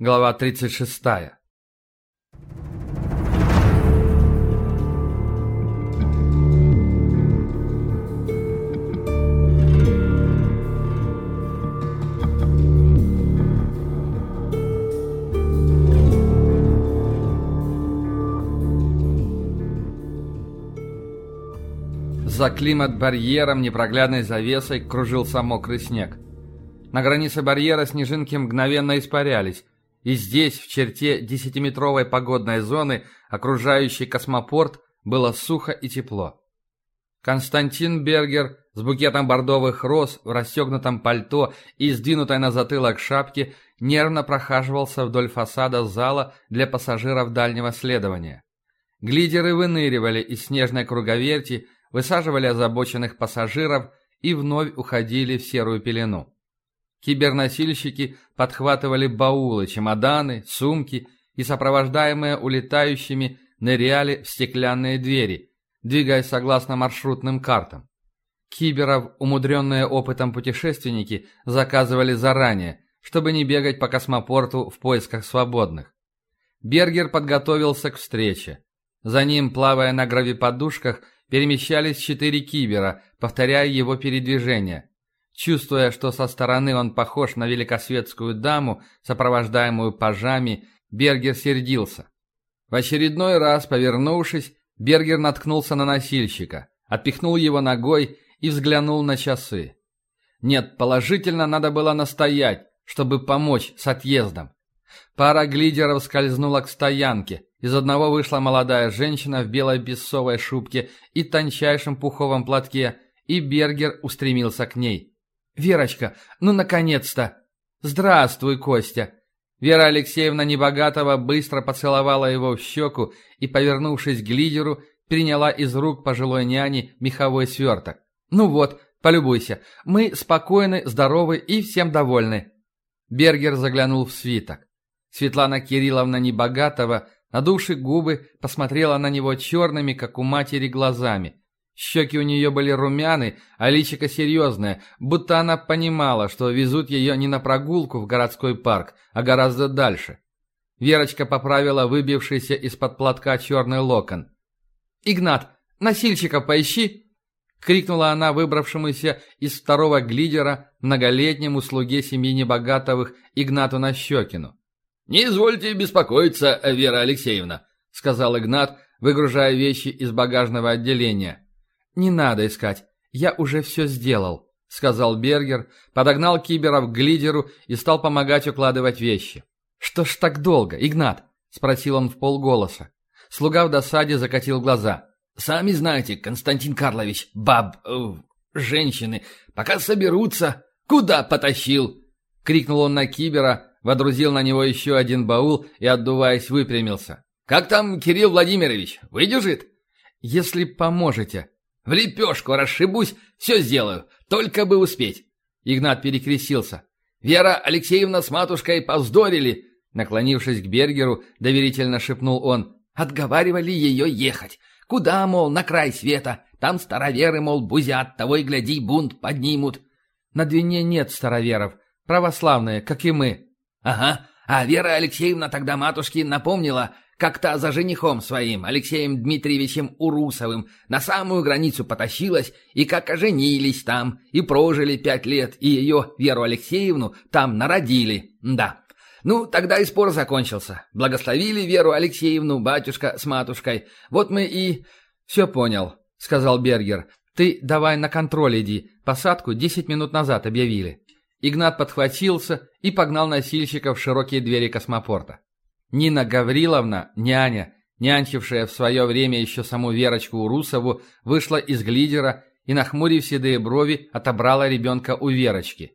Глава 36. За климат-барьером непроглядной завесой кружился мокрый снег. На границе барьера снежинки мгновенно испарялись, и здесь, в черте десятиметровой погодной зоны, окружающей космопорт, было сухо и тепло. Константин Бергер с букетом бордовых роз в расстегнутом пальто и сдвинутой на затылок шапки нервно прохаживался вдоль фасада зала для пассажиров дальнего следования. Глидеры выныривали из снежной круговерти, высаживали озабоченных пассажиров и вновь уходили в серую пелену. Киберносильщики подхватывали баулы, чемоданы, сумки и, сопровождаемые улетающими, ныряли в стеклянные двери, двигаясь согласно маршрутным картам. Киберов, умудренные опытом путешественники, заказывали заранее, чтобы не бегать по космопорту в поисках свободных. Бергер подготовился к встрече. За ним, плавая на гравиподушках, перемещались четыре кибера, повторяя его передвижения. Чувствуя, что со стороны он похож на великосветскую даму, сопровождаемую пажами, Бергер сердился. В очередной раз, повернувшись, Бергер наткнулся на носильщика, отпихнул его ногой и взглянул на часы. Нет, положительно надо было настоять, чтобы помочь с отъездом. Пара глидеров скользнула к стоянке. Из одного вышла молодая женщина в белой бессовой шубке и тончайшем пуховом платке, и Бергер устремился к ней. «Верочка, ну наконец-то!» «Здравствуй, Костя!» Вера Алексеевна Небогатова быстро поцеловала его в щеку и, повернувшись к лидеру, приняла из рук пожилой няни меховой сверток. «Ну вот, полюбуйся, мы спокойны, здоровы и всем довольны». Бергер заглянул в свиток. Светлана Кирилловна Небогатова, надувши губы, посмотрела на него черными, как у матери, глазами. Щеки у нее были румяны, а личико серьезное, будто она понимала, что везут ее не на прогулку в городской парк, а гораздо дальше. Верочка поправила выбившийся из-под платка черный локон. «Игнат, носильщика поищи!» — крикнула она выбравшемуся из второго глидера многолетнему слуге семьи Небогатовых Игнату Нащекину. «Не извольте беспокоиться, Вера Алексеевна», — сказал Игнат, выгружая вещи из багажного отделения. «Не надо искать, я уже все сделал», — сказал Бергер, подогнал Киберов к глидеру и стал помогать укладывать вещи. «Что ж так долго, Игнат?» — спросил он в полголоса. Слуга в досаде закатил глаза. «Сами знаете, Константин Карлович, баб... Э, женщины, пока соберутся, куда потащил?» — крикнул он на Кибера, водрузил на него еще один баул и, отдуваясь, выпрямился. «Как там Кирилл Владимирович? Выдержит?» «Если поможете», в лепешку расшибусь, все сделаю, только бы успеть. Игнат перекрестился. Вера Алексеевна с матушкой повздорили. Наклонившись к Бергеру, доверительно шепнул он. Отговаривали ее ехать. Куда, мол, на край света? Там староверы, мол, бузят, того и гляди, бунт поднимут. На Двине нет староверов. Православные, как и мы. Ага. А Вера Алексеевна тогда матушке напомнила, как-то за женихом своим, Алексеем Дмитриевичем Урусовым, на самую границу потащилась, и как оженились там, и прожили пять лет, и ее, Веру Алексеевну, там народили. Да. Ну, тогда и спор закончился. Благословили Веру Алексеевну, батюшка с матушкой. Вот мы и... «Все понял», — сказал Бергер. «Ты давай на контроль иди. Посадку десять минут назад объявили». Игнат подхватился и погнал носильщиков в широкие двери космопорта. Нина Гавриловна, няня, нянчившая в свое время еще саму Верочку Урусову, вышла из глидера и, нахмурив седые брови, отобрала ребенка у Верочки.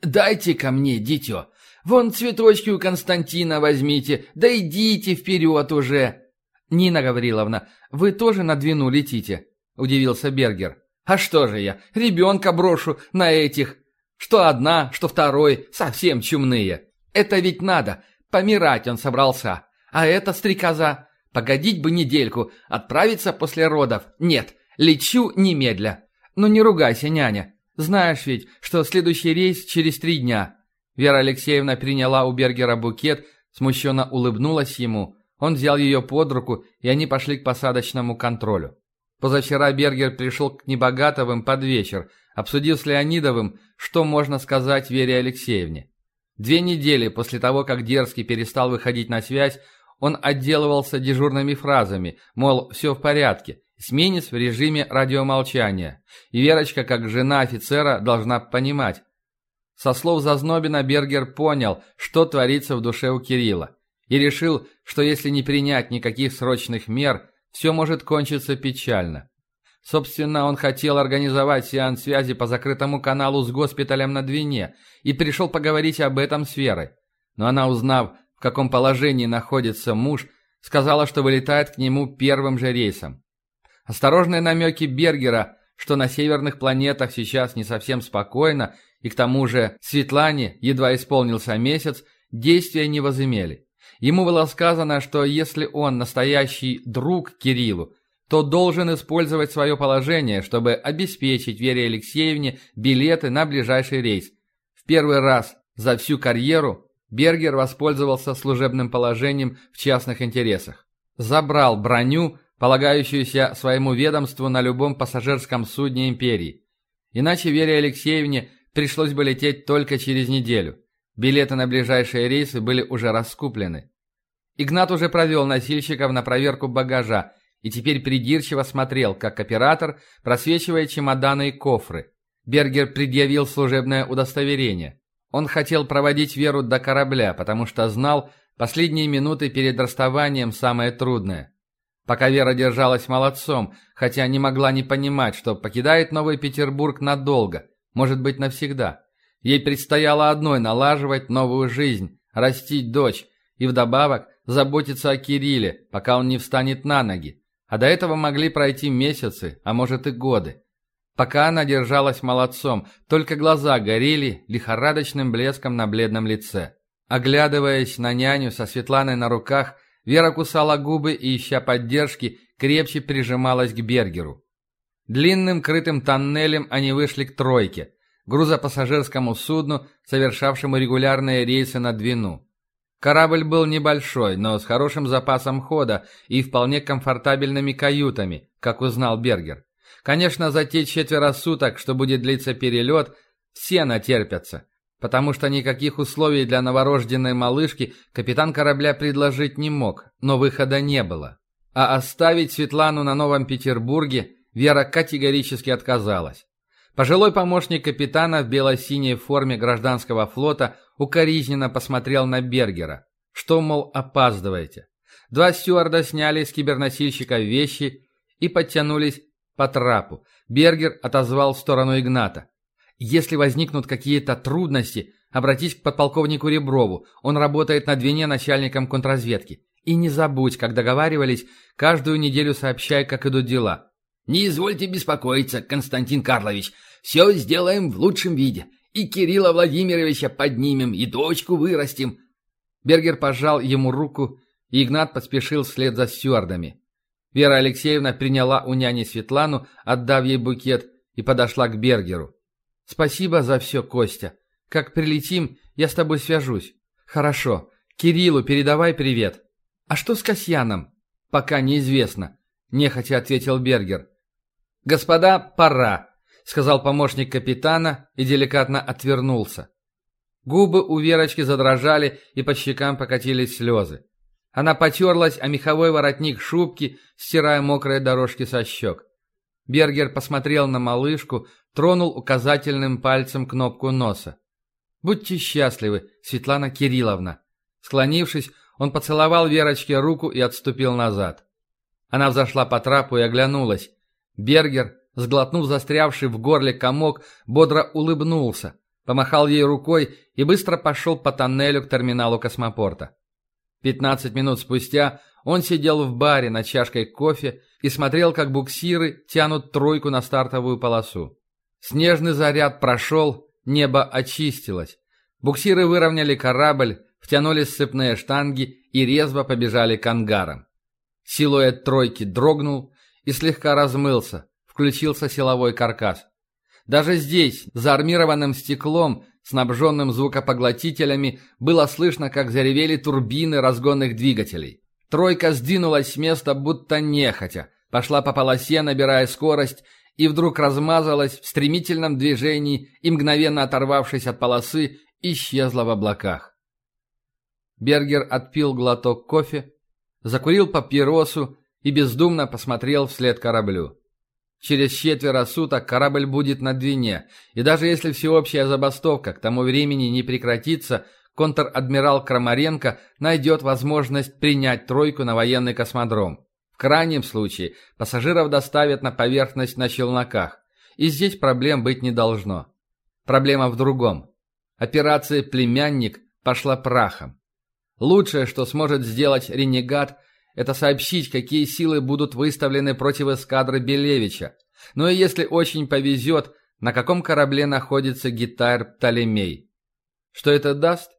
«Дайте ко мне, дитё! Вон цветочки у Константина возьмите, да идите вперед уже!» «Нина Гавриловна, вы тоже на двину летите?» – удивился Бергер. «А что же я, ребенка брошу на этих? Что одна, что второй, совсем чумные. Это ведь надо, Помирать он собрался. А эта стрекоза? Погодить бы недельку, отправиться после родов. Нет, лечу немедля. Ну не ругайся, няня. Знаешь ведь, что следующий рейс через три дня. Вера Алексеевна приняла у Бергера букет, смущенно улыбнулась ему, он взял ее под руку, и они пошли к посадочному контролю. Позавчера Бергер пришел к Небогатовым под вечер, обсудив с Леонидовым, что можно сказать Вере Алексеевне. Две недели после того, как Дерзкий перестал выходить на связь, он отделывался дежурными фразами, мол, все в порядке, сменец в режиме радиомолчания. И Верочка, как жена офицера, должна понимать. Со слов Зазнобина Бергер понял, что творится в душе у Кирилла и решил, что если не принять никаких срочных мер, все может кончиться печально. Собственно, он хотел организовать сеанс связи по закрытому каналу с госпиталем на Двине и пришел поговорить об этом с Верой. Но она, узнав, в каком положении находится муж, сказала, что вылетает к нему первым же рейсом. Осторожные намеки Бергера, что на северных планетах сейчас не совсем спокойно, и к тому же Светлане едва исполнился месяц, действия не возымели. Ему было сказано, что если он настоящий друг Кириллу, то должен использовать свое положение, чтобы обеспечить Вере Алексеевне билеты на ближайший рейс. В первый раз за всю карьеру Бергер воспользовался служебным положением в частных интересах. Забрал броню, полагающуюся своему ведомству на любом пассажирском судне империи. Иначе Вере Алексеевне пришлось бы лететь только через неделю. Билеты на ближайшие рейсы были уже раскуплены. Игнат уже провел носильщиков на проверку багажа и теперь придирчиво смотрел, как оператор просвечивает чемоданы и кофры. Бергер предъявил служебное удостоверение. Он хотел проводить Веру до корабля, потому что знал, последние минуты перед расставанием самое трудное. Пока Вера держалась молодцом, хотя не могла не понимать, что покидает Новый Петербург надолго, может быть навсегда. Ей предстояло одной налаживать новую жизнь, растить дочь и вдобавок заботиться о Кирилле, пока он не встанет на ноги. А до этого могли пройти месяцы, а может и годы. Пока она держалась молодцом, только глаза горели лихорадочным блеском на бледном лице. Оглядываясь на няню со Светланой на руках, Вера кусала губы и, ища поддержки, крепче прижималась к Бергеру. Длинным крытым тоннелем они вышли к тройке, грузопассажирскому судну, совершавшему регулярные рейсы на Двину. Корабль был небольшой, но с хорошим запасом хода и вполне комфортабельными каютами, как узнал Бергер. Конечно, за те четверо суток, что будет длиться перелет, все натерпятся, потому что никаких условий для новорожденной малышки капитан корабля предложить не мог, но выхода не было. А оставить Светлану на Новом Петербурге Вера категорически отказалась. Пожилой помощник капитана в бело-синей форме гражданского флота укоризненно посмотрел на Бергера. Что, мол, опаздываете? Два стюарда сняли с киберносильщика вещи и подтянулись по трапу. Бергер отозвал в сторону Игната. «Если возникнут какие-то трудности, обратись к подполковнику Реброву. Он работает на Двине начальником контрразведки. И не забудь, как договаривались, каждую неделю сообщай, как идут дела. «Не извольте беспокоиться, Константин Карлович. Все сделаем в лучшем виде. И Кирилла Владимировича поднимем, и дочку вырастим». Бергер пожал ему руку, и Игнат поспешил вслед за стюардами. Вера Алексеевна приняла у няни Светлану, отдав ей букет, и подошла к Бергеру. «Спасибо за все, Костя. Как прилетим, я с тобой свяжусь». «Хорошо. Кириллу передавай привет». «А что с Касьяном?» «Пока неизвестно», – нехотя ответил Бергер. «Господа, пора», — сказал помощник капитана и деликатно отвернулся. Губы у Верочки задрожали, и по щекам покатились слезы. Она потерлась о меховой воротник шубки, стирая мокрые дорожки со щек. Бергер посмотрел на малышку, тронул указательным пальцем кнопку носа. «Будьте счастливы, Светлана Кирилловна!» Склонившись, он поцеловал Верочке руку и отступил назад. Она взошла по трапу и оглянулась. Бергер, сглотнув застрявший в горле комок, бодро улыбнулся, помахал ей рукой и быстро пошел по тоннелю к терминалу космопорта. Пятнадцать минут спустя он сидел в баре над чашкой кофе и смотрел, как буксиры тянут тройку на стартовую полосу. Снежный заряд прошел, небо очистилось. Буксиры выровняли корабль, втянули сцепные штанги и резво побежали к ангарам. Силуэт тройки дрогнул, и слегка размылся, включился силовой каркас. Даже здесь, за армированным стеклом, снабженным звукопоглотителями, было слышно, как заревели турбины разгонных двигателей. Тройка сдвинулась с места, будто нехотя, пошла по полосе, набирая скорость, и вдруг размазалась в стремительном движении и, мгновенно оторвавшись от полосы, исчезла в облаках. Бергер отпил глоток кофе, закурил папиросу и бездумно посмотрел вслед кораблю. Через четверо суток корабль будет на Двине, и даже если всеобщая забастовка к тому времени не прекратится, контр-адмирал Крамаренко найдет возможность принять тройку на военный космодром. В крайнем случае пассажиров доставят на поверхность на челноках, и здесь проблем быть не должно. Проблема в другом. Операция «Племянник» пошла прахом. Лучшее, что сможет сделать «Ренегат», это сообщить, какие силы будут выставлены против эскадры Белевича. Ну и если очень повезет, на каком корабле находится гитар Птолемей. Что это даст?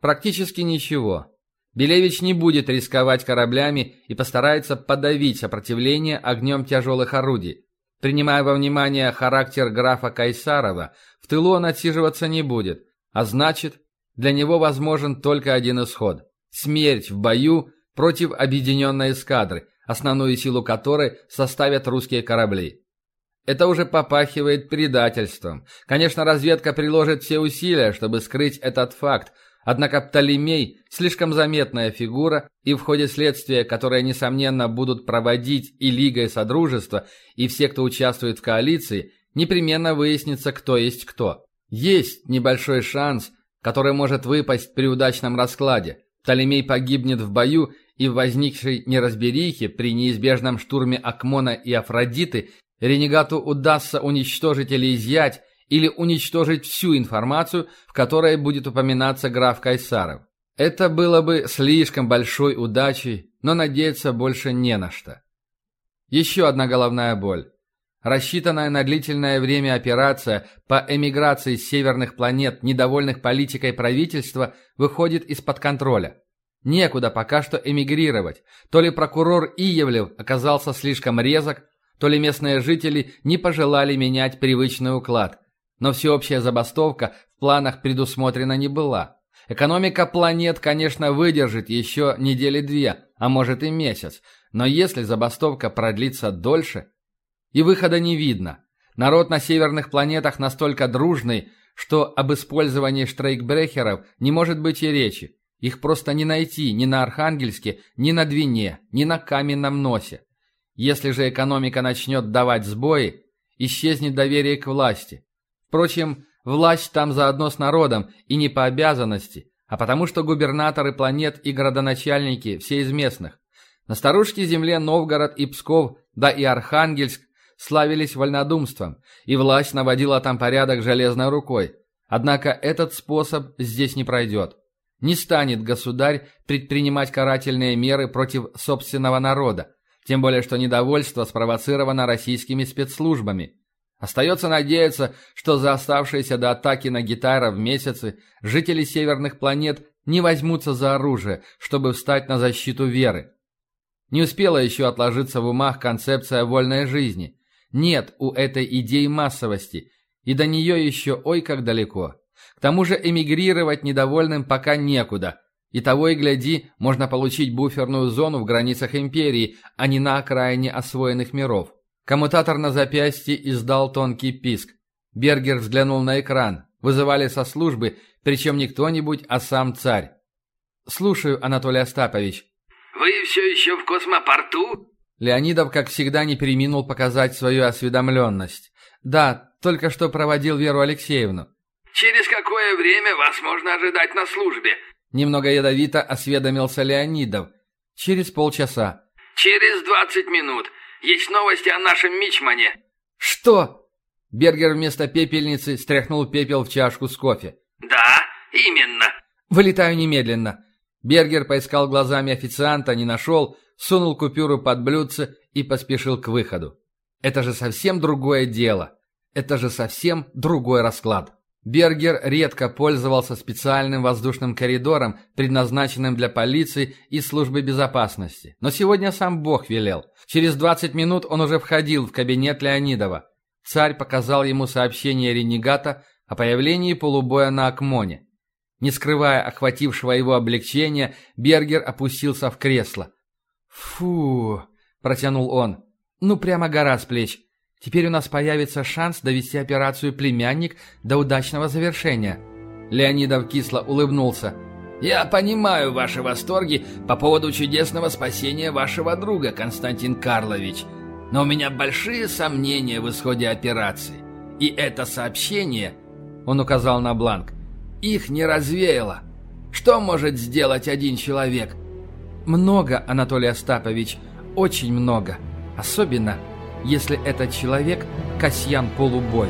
Практически ничего. Белевич не будет рисковать кораблями и постарается подавить сопротивление огнем тяжелых орудий. Принимая во внимание характер графа Кайсарова, в тылу он отсиживаться не будет, а значит, для него возможен только один исход – смерть в бою против объединенной эскадры, основную силу которой составят русские корабли. Это уже попахивает предательством. Конечно, разведка приложит все усилия, чтобы скрыть этот факт, однако Птолемей – слишком заметная фигура, и в ходе следствия, которое, несомненно, будут проводить и Лига и Содружество, и все, кто участвует в коалиции, непременно выяснится, кто есть кто. Есть небольшой шанс, который может выпасть при удачном раскладе. Птолемей погибнет в бою, и в возникшей неразберихе при неизбежном штурме Акмона и Афродиты ренегату удастся уничтожить или изъять, или уничтожить всю информацию, в которой будет упоминаться граф Кайсаров. Это было бы слишком большой удачей, но надеяться больше не на что. Еще одна головная боль. Рассчитанная на длительное время операция по эмиграции с северных планет, недовольных политикой правительства, выходит из-под контроля. Некуда пока что эмигрировать. То ли прокурор Иевлев оказался слишком резок, то ли местные жители не пожелали менять привычный уклад. Но всеобщая забастовка в планах предусмотрена не была. Экономика планет, конечно, выдержит еще недели две, а может и месяц. Но если забастовка продлится дольше, и выхода не видно. Народ на северных планетах настолько дружный, что об использовании штрейкбрехеров не может быть и речи. Их просто не найти ни на Архангельске, ни на Двине, ни на Каменном Носе. Если же экономика начнет давать сбои, исчезнет доверие к власти. Впрочем, власть там заодно с народом, и не по обязанности, а потому что губернаторы планет и городоначальники все из местных. На старушке земле Новгород и Псков, да и Архангельск славились вольнодумством, и власть наводила там порядок железной рукой. Однако этот способ здесь не пройдет. Не станет государь предпринимать карательные меры против собственного народа, тем более что недовольство спровоцировано российскими спецслужбами. Остается надеяться, что за оставшиеся до атаки на гитара в месяцы жители северных планет не возьмутся за оружие, чтобы встать на защиту веры. Не успела еще отложиться в умах концепция вольной жизни – нет у этой идеи массовости, и до нее еще ой как далеко. К тому же эмигрировать недовольным пока некуда, и того и гляди, можно получить буферную зону в границах империи, а не на окраине освоенных миров. Коммутатор на запястье издал тонкий писк. Бергер взглянул на экран. Вызывали со службы, причем не кто-нибудь, а сам царь. «Слушаю, Анатолий Остапович». «Вы все еще в космопорту?» Леонидов, как всегда, не переминул показать свою осведомленность. «Да, только что проводил Веру Алексеевну». «Через какое время вас можно ожидать на службе?» Немного ядовито осведомился Леонидов. «Через полчаса». «Через двадцать минут. Есть новости о нашем Мичмане». «Что?» Бергер вместо пепельницы стряхнул пепел в чашку с кофе. «Да, именно». «Вылетаю немедленно». Бергер поискал глазами официанта, не нашел, сунул купюру под блюдце и поспешил к выходу. Это же совсем другое дело. Это же совсем другой расклад. Бергер редко пользовался специальным воздушным коридором, предназначенным для полиции и службы безопасности. Но сегодня сам Бог велел. Через 20 минут он уже входил в кабинет Леонидова. Царь показал ему сообщение ренегата, о появлении полубоя на Акмоне. Не скрывая охватившего его облегчения, Бергер опустился в кресло. «Фу!» – протянул он. «Ну, прямо гора с плеч. Теперь у нас появится шанс довести операцию «Племянник» до удачного завершения». Леонидов кисло улыбнулся. «Я понимаю ваши восторги по поводу чудесного спасения вашего друга, Константин Карлович, но у меня большие сомнения в исходе операции. И это сообщение, он указал на бланк, их не развеяло. Что может сделать один человек? Много, Анатолий Остапович, очень много. Особенно, если этот человек Касьян Полубой.